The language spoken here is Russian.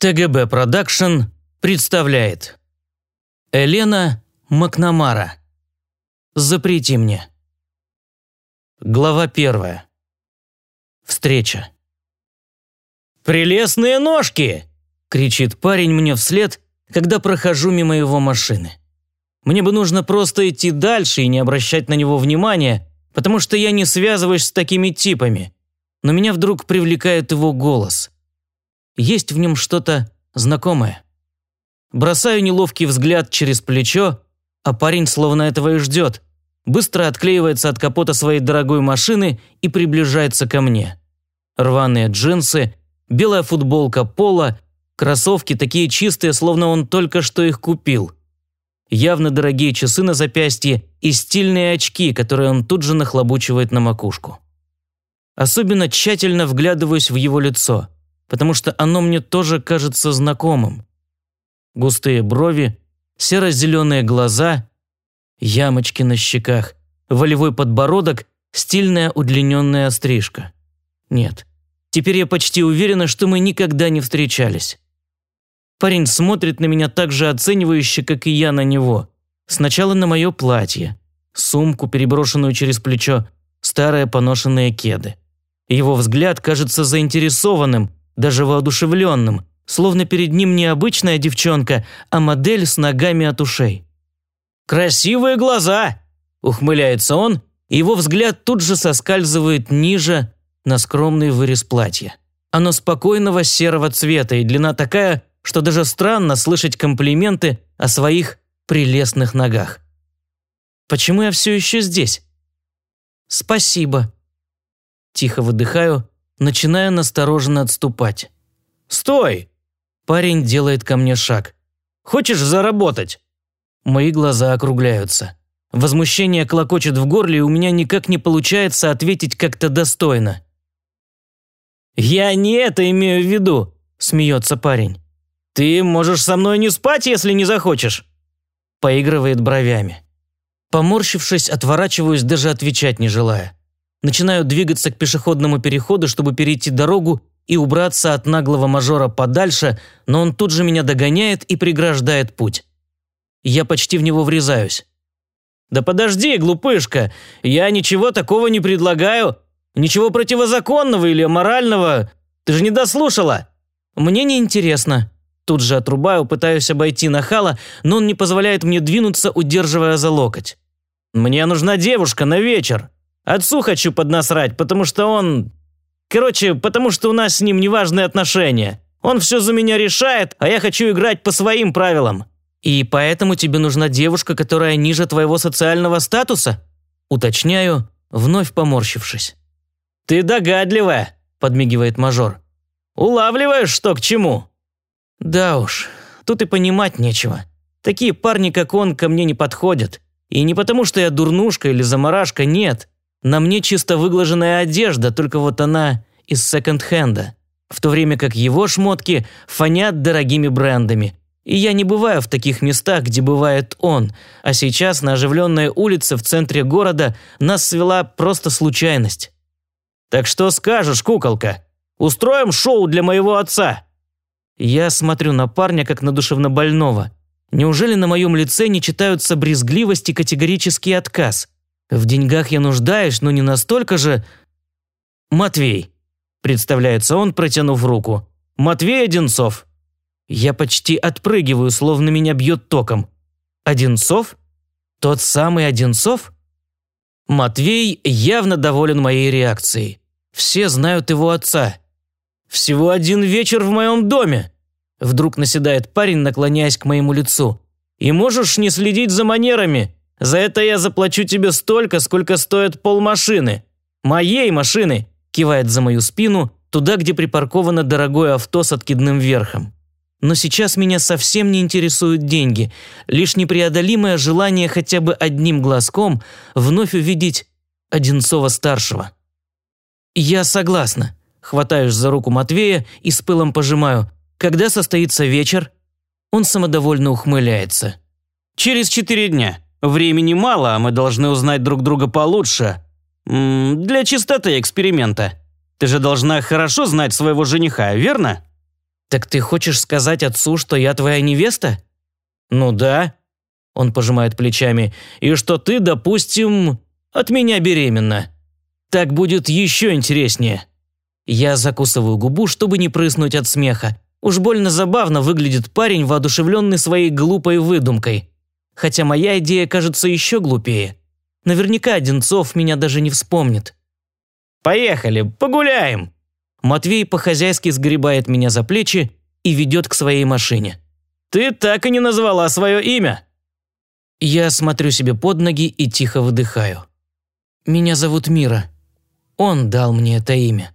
ТГБ Продакшн представляет Елена Макнамара Запрети мне Глава первая Встреча «Прелестные ножки!» – кричит парень мне вслед, когда прохожу мимо его машины. Мне бы нужно просто идти дальше и не обращать на него внимания, потому что я не связываюсь с такими типами. Но меня вдруг привлекает его голос – есть в нем что-то знакомое. Бросаю неловкий взгляд через плечо, а парень словно этого и ждет. Быстро отклеивается от капота своей дорогой машины и приближается ко мне. Рваные джинсы, белая футболка пола, кроссовки такие чистые, словно он только что их купил. Явно дорогие часы на запястье и стильные очки, которые он тут же нахлобучивает на макушку. Особенно тщательно вглядываюсь в его лицо – потому что оно мне тоже кажется знакомым. Густые брови, серо-зеленые глаза, ямочки на щеках, волевой подбородок, стильная удлиненная стрижка. Нет, теперь я почти уверена, что мы никогда не встречались. Парень смотрит на меня так же оценивающе, как и я на него. Сначала на мое платье, сумку, переброшенную через плечо, старые поношенные кеды. Его взгляд кажется заинтересованным, даже воодушевленным, словно перед ним не обычная девчонка, а модель с ногами от ушей. «Красивые глаза!» – ухмыляется он, и его взгляд тут же соскальзывает ниже на скромный вырез платья. Оно спокойного серого цвета и длина такая, что даже странно слышать комплименты о своих прелестных ногах. Почему я все еще здесь? Спасибо. Тихо выдыхаю, начинаю настороженно отступать. «Стой!» Парень делает ко мне шаг. «Хочешь заработать?» Мои глаза округляются. Возмущение клокочет в горле, и у меня никак не получается ответить как-то достойно. «Я не это имею в виду», – смеется парень. «Ты можешь со мной не спать, если не захочешь», – поигрывает бровями. Поморщившись, отворачиваюсь, даже отвечать не желая. Начинаю двигаться к пешеходному переходу, чтобы перейти дорогу и убраться от наглого мажора подальше, но он тут же меня догоняет и преграждает путь. Я почти в него врезаюсь. «Да подожди, глупышка, я ничего такого не предлагаю. Ничего противозаконного или аморального. Ты же не дослушала». «Мне не интересно. Тут же отрубаю, пытаюсь обойти нахала, но он не позволяет мне двинуться, удерживая за локоть. «Мне нужна девушка на вечер», Отцу хочу поднасрать, потому что он... Короче, потому что у нас с ним неважные отношения. Он все за меня решает, а я хочу играть по своим правилам. И поэтому тебе нужна девушка, которая ниже твоего социального статуса? Уточняю, вновь поморщившись. «Ты догадливая», – подмигивает мажор. «Улавливаешь, что к чему?» «Да уж, тут и понимать нечего. Такие парни, как он, ко мне не подходят. И не потому, что я дурнушка или заморашка, нет. На мне чисто выглаженная одежда, только вот она из секонд-хенда. В то время как его шмотки фонят дорогими брендами. И я не бываю в таких местах, где бывает он. А сейчас на оживленной улице в центре города нас свела просто случайность. «Так что скажешь, куколка? Устроим шоу для моего отца?» Я смотрю на парня, как на душевнобольного. Неужели на моем лице не читаются брезгливость и категорический отказ? В деньгах я нуждаюсь, но не настолько же... Матвей, представляется он, протянув руку. Матвей Одинцов. Я почти отпрыгиваю, словно меня бьет током. Одинцов? Тот самый Одинцов? Матвей явно доволен моей реакцией. Все знают его отца. Всего один вечер в моем доме. Вдруг наседает парень, наклоняясь к моему лицу. И можешь не следить за манерами. За это я заплачу тебе столько, сколько стоит полмашины. Моей машины!» кивает за мою спину, туда, где припарковано дорогое авто с откидным верхом. Но сейчас меня совсем не интересуют деньги, лишь непреодолимое желание хотя бы одним глазком вновь увидеть Одинцова-старшего. «Я согласна», – хватаюсь за руку Матвея и с пылом пожимаю. «Когда состоится вечер?» Он самодовольно ухмыляется. «Через четыре дня», Времени мало, а мы должны узнать друг друга получше. М -м, для чистоты эксперимента. Ты же должна хорошо знать своего жениха, верно? «Так ты хочешь сказать отцу, что я твоя невеста?» «Ну да», – он пожимает плечами, «и что ты, допустим, от меня беременна. Так будет еще интереснее». Я закусываю губу, чтобы не прыснуть от смеха. Уж больно забавно выглядит парень, воодушевленный своей глупой выдумкой. Хотя моя идея кажется еще глупее. Наверняка Одинцов меня даже не вспомнит. «Поехали, погуляем!» Матвей по-хозяйски сгребает меня за плечи и ведет к своей машине. «Ты так и не назвала свое имя!» Я смотрю себе под ноги и тихо выдыхаю. «Меня зовут Мира. Он дал мне это имя».